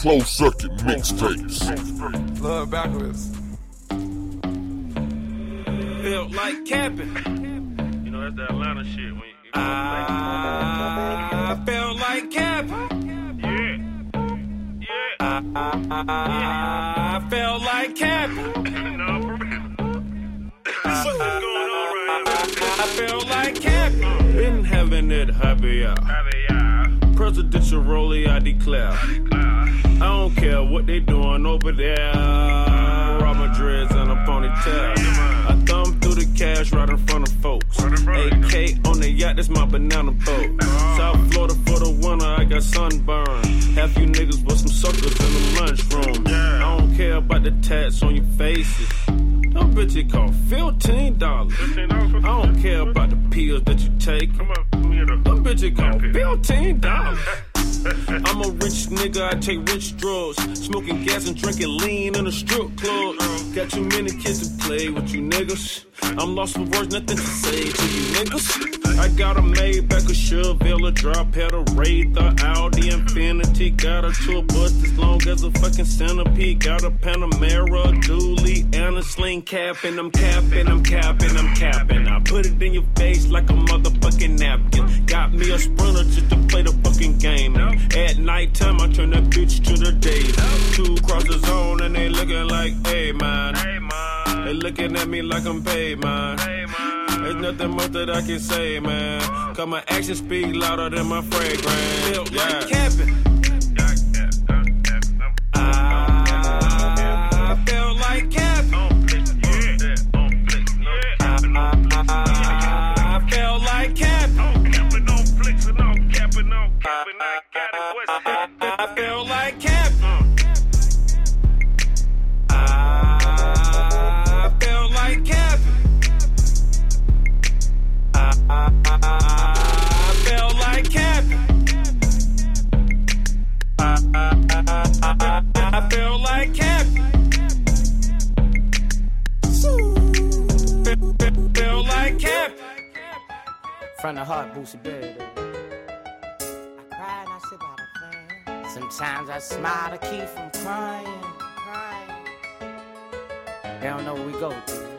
Closed circuit mixtapes. Love backwards. Felt like capping. You know, that's the Atlanta shit. When you, I felt like capping. yeah. Yeah. I felt like capping. no, for real. What's going on right I felt like capping. Been having it happy hour. now? Yeah. Presidential rollie, I declare. I don't care what they doing over there. My dreads and a ponytail. I thumb through the cash right in front of folks. AK on the yacht, that's my banana boat. South Florida for the winter, I got sunburn. Half you niggas with some suckers in the lunchroom. I don't care about the tats on your faces. Them bitches cost fifteen dollars. $15 I don't care about the pills that take. Come on, let me a. Cost fifteen dollars. I'm a rich nigga, I take rich drugs. Smoking gas and drinking lean in a strip club. Got too many kids to play with you niggas. I'm lost for words, nothing to say to you niggas. I got a Maybach, a Chevelle, a drop, had a Wraither, Audi Infiniti. Got a tour bus as long as a fucking centipede. Got a Panamera, a dually, and a sling cap. And I'm capping, I'm capping, I'm capping. I put it in your face like a motherfucking napkin. Got me a sprinter just to play the fucking game. And at nighttime, I turn that bitch to the day. Two crosses on and they looking like, hey man. Hey, man. They looking at me like I'm paid, man. There's nothing much that I can say, man. Cause my actions speak louder than my fragrance. Yeah. Capping. I got it, what's? I felt like capping. Uh, I felt like capping. I felt like capping. I felt like capping. Felt like capping. From the heart, Boosie Berry. The fan. Sometimes I smile to keep from crying, crying. Don't know we go through.